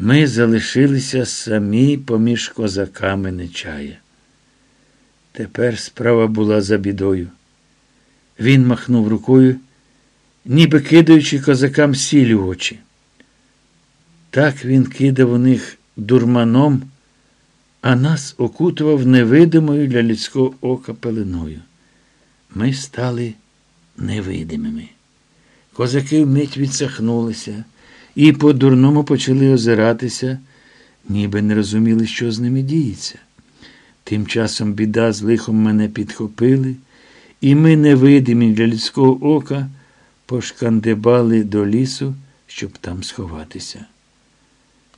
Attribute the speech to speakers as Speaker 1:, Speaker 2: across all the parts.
Speaker 1: Ми залишилися самі поміж козаками Нечая. Тепер справа була за бідою. Він махнув рукою, ніби кидаючи козакам сіль у очі. Так він кидав у них дурманом, а нас окутував невидимою для людського ока пеленою. Ми стали невидимими. Козаки вмить відсахнулися і по-дурному почали озиратися, ніби не розуміли, що з ними діється. Тим часом біда з лихом мене підхопили, і ми, невидимі для людського ока, пошкандибали до лісу, щоб там сховатися.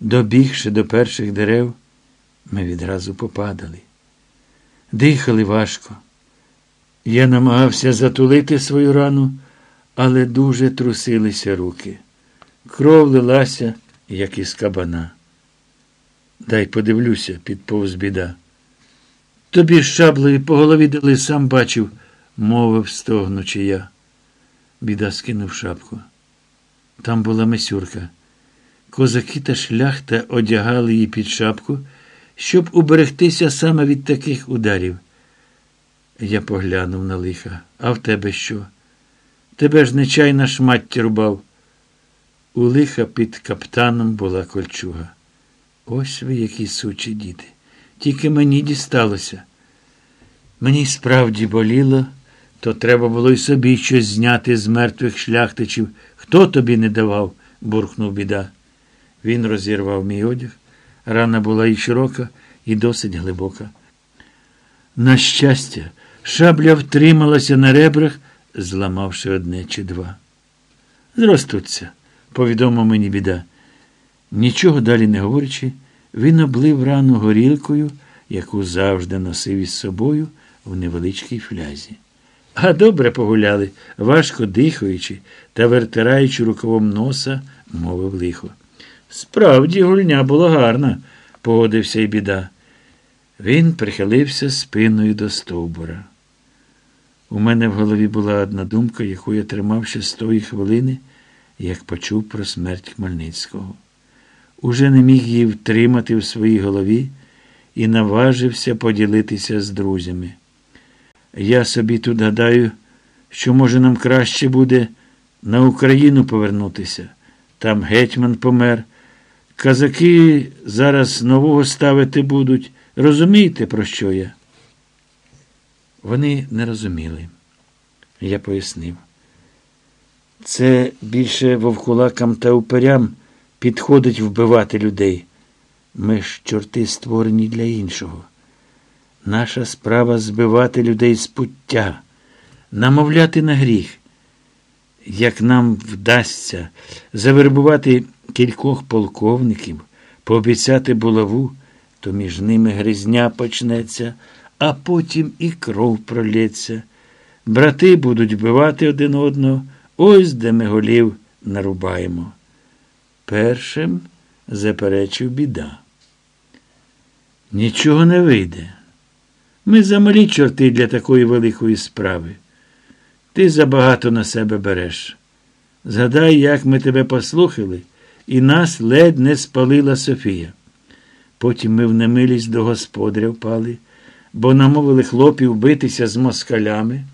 Speaker 1: Добігши до перших дерев, ми відразу попадали. Дихали важко. Я намагався затулити свою рану, але дуже трусилися руки. Кров лилася, як із кабана. Дай подивлюся, підповз біда. Тобі шаблею по голові дали, сам бачив, мовив стогнучи я. Біда скинув шапку. Там була Месюрка. Козаки та шляхта одягали її під шапку, щоб уберегтися саме від таких ударів. Я поглянув на лиха. А в тебе що? Тебе ж нечайна шмаття рубав. У лиха під каптаном була кольчуга. Ось ви які сучі діти. Тільки мені дісталося. Мені справді боліло, то треба було й собі щось зняти з мертвих шляхтичів. Хто тобі не давав? буркнув біда. Він розірвав мій одяг. Рана була і широка, і досить глибока. На щастя, шабля втрималася на ребрах, зламавши одне чи два. Зростуться, повідомив мені біда. Нічого далі не говорячи, він облив рану горілкою, яку завжди носив із собою в невеличкій флязі. А добре погуляли, важко дихаючи та вертираючи рукавом носа, мовив лихо. Справді, гульня була гарна, погодився й біда. Він прихилився спиною до стовбура. У мене в голові була одна думка, яку я тримав ще з тої хвилини, як почув про смерть Хмельницького. Уже не міг її втримати в своїй голові і наважився поділитися з друзями. Я собі тут гадаю, що, може, нам краще буде на Україну повернутися. Там гетьман помер. Казаки зараз нового ставити будуть. Розумієте, про що я? Вони не розуміли. Я пояснив. Це більше вовкулакам та уперям підходить вбивати людей. Ми ж чорти створені для іншого. Наша справа збивати людей з пуття, намовляти на гріх. Як нам вдасться завербувати кількох полковників, пообіцяти булаву, то між ними гризня почнеться, а потім і кров пролється. Брати будуть вбивати один одного, ось де ми голів нарубаємо. Першим заперечив біда. Нічого не вийде. Ми замалі чорти для такої великої справи. Ти забагато на себе береш. Згадай, як ми тебе послухали, і нас ледь не спалила Софія. Потім ми в немилість до господаря впали, бо намовили хлопів битися з москалями,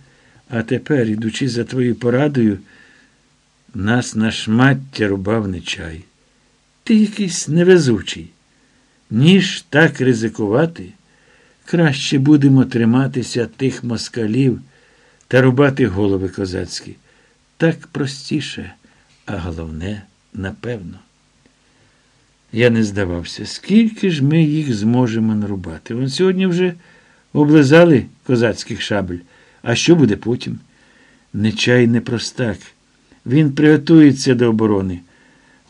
Speaker 1: а тепер, ідучи за твоєю порадою, нас на шмаття рубав нечай. Ти якийсь невезучий. Ніж так ризикувати. Краще будемо триматися тих москалів та рубати голови козацькі. Так простіше, а головне, напевно. Я не здавався, скільки ж ми їх зможемо нарубати. Вон сьогодні вже облизали козацьких шабель. А що буде потім? Нечай не простак. Він приготується до оборони.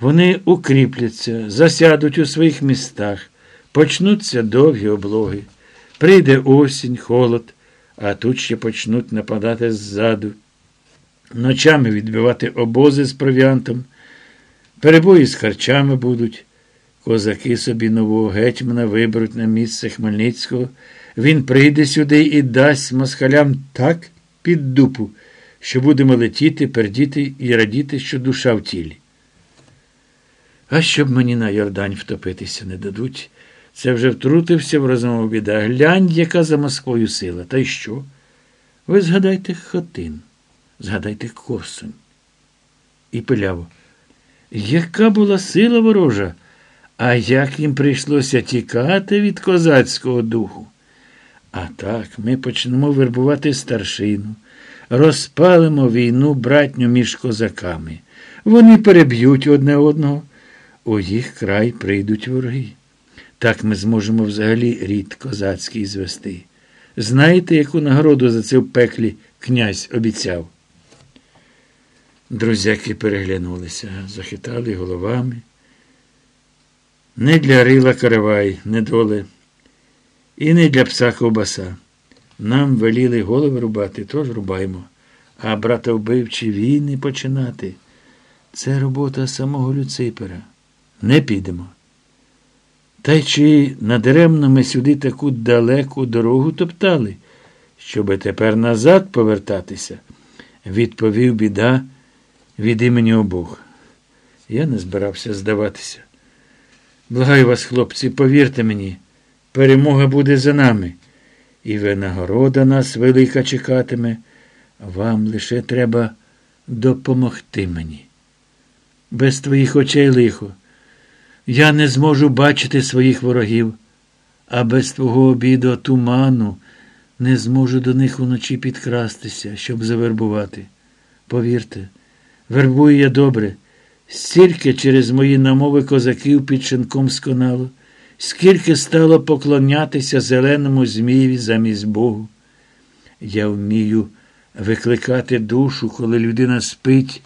Speaker 1: Вони укріпляться, засядуть у своїх містах, почнуться довгі облоги. Прийде осінь, холод, а тут ще почнуть нападати ззаду. Ночами відбивати обози з провіантом, перебої з харчами будуть. Козаки собі нового гетьмана виберуть на місце Хмельницького. Він прийде сюди і дасть москалям так під дупу, що будемо летіти, пердіти і радіти, що душа в тілі. А щоб мені на Йордань втопитися не дадуть, це вже втрутився в розмову біда. Глянь, яка за Москвою сила. Та й що? Ви згадайте Хотин, згадайте Корсунь і пиляву. Яка була сила ворожа, а як їм прийшлося тікати від козацького духу? А так ми почнемо вербувати старшину, розпалимо війну братню між козаками. Вони переб'ють одне одного, у їх край прийдуть вороги. Так ми зможемо взагалі рід козацький звести. Знаєте, яку нагороду за це в пеклі князь обіцяв? Друзяки переглянулися, захитали головами. Не для рила каравай, не доле, і не для пса ковбаса. Нам веліли голови рубати, тож рубаємо, а братовбивчі війни починати. Це робота самого Люципера. Не підемо. Та й чи надаремно ми сюди таку далеку дорогу топтали, щоби тепер назад повертатися, відповів біда від імені обох. Я не збирався здаватися. Благаю вас, хлопці, повірте мені, перемога буде за нами, і винагорода нас велика чекатиме, вам лише треба допомогти мені. Без твоїх очей лихо. Я не зможу бачити своїх ворогів, а без твого обіду туману не зможу до них уночі підкрастися, щоб завербувати. Повірте, вербую я добре, стільки через мої намови козаків під шинком сконало, скільки стало поклонятися зеленому змієві замість Богу. Я вмію викликати душу, коли людина спить,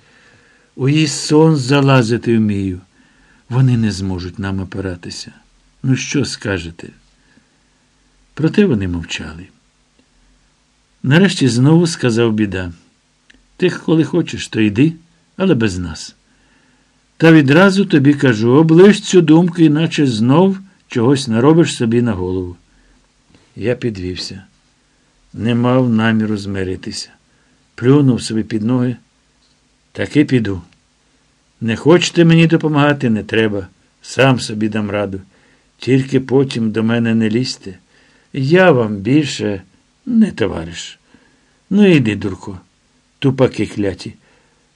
Speaker 1: у її сон залазити вмію. Вони не зможуть нам опиратися. Ну, що скажете? Проте вони мовчали. Нарешті знову сказав біда. Ти, коли хочеш, то йди, але без нас. Та відразу тобі кажу, оближ цю думку, іначе знов чогось наробиш собі на голову. Я підвівся, не мав наміру змиритися. Плюнув собі під ноги. Таки піду. Не хочете мені допомагати, не треба. Сам собі дам раду. Тільки потім до мене не лізьте. Я вам більше не товариш. Ну, іди, дурко, тупаки кляті.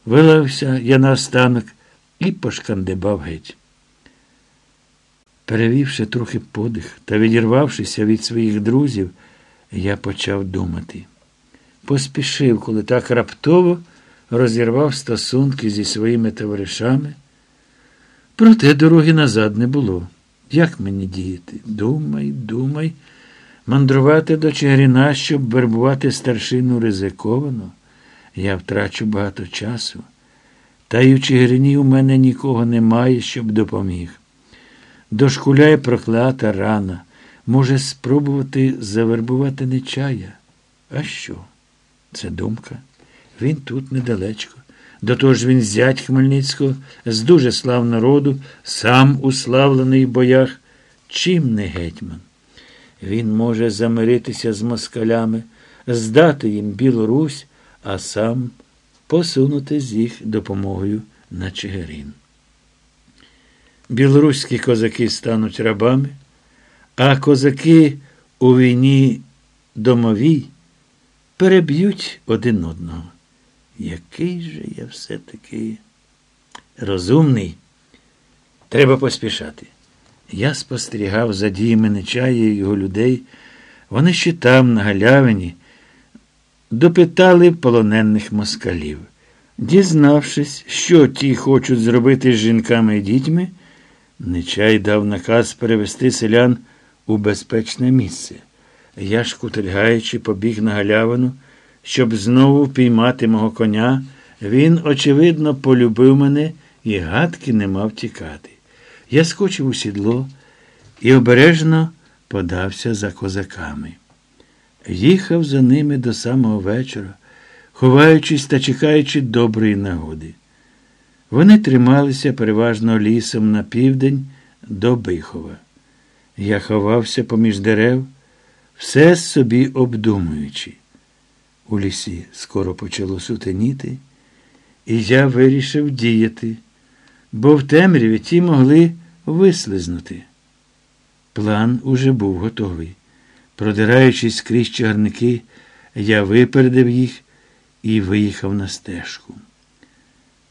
Speaker 1: Вилався я на останок і пошкандибав геть. Перевівши трохи подих та відірвавшися від своїх друзів, я почав думати. Поспішив, коли так раптово розірвав стосунки зі своїми товаришами. Проте дороги назад не було. Як мені діяти? Думай, думай, мандрувати до Чигирина, щоб вербувати старшину ризиковано. Я втрачу багато часу. Та й у Чигирині у мене нікого немає, щоб допоміг. Дошкуляє проклята рана. Може спробувати завербувати нечая. А що? Це думка. Він тут недалечко. До того ж він зять Хмельницького, з дуже славного роду, сам уславлений в боях. Чим не гетьман? Він може замиритися з москалями, здати їм Білорусь, а сам посунути з їх допомогою на Чигирин. Білоруські козаки стануть рабами, а козаки у війні домовій переб'ють один одного. Який же я все-таки розумний, треба поспішати. Я спостерігав за діями Нечая і його людей. Вони ще там, на галявині, допитали полонених москалів. Дізнавшись, що ті хочуть зробити з жінками і дітьми, Нечай дав наказ перевести селян у безпечне місце. Я ж, кутильгаючи, побіг на галявину. Щоб знову впіймати мого коня, він, очевидно, полюбив мене і гадки не мав тікати. Я скочив у сідло і обережно подався за козаками. Їхав за ними до самого вечора, ховаючись та чекаючи доброї нагоди. Вони трималися переважно лісом на південь до Бихова. Я ховався поміж дерев, все собі обдумуючи. У лісі скоро почало сутеніти, і я вирішив діяти. бо в темряві ті могли вислизнути. План уже був готовий. Продираючись крізь чагарники, я випередив їх і виїхав на стежку.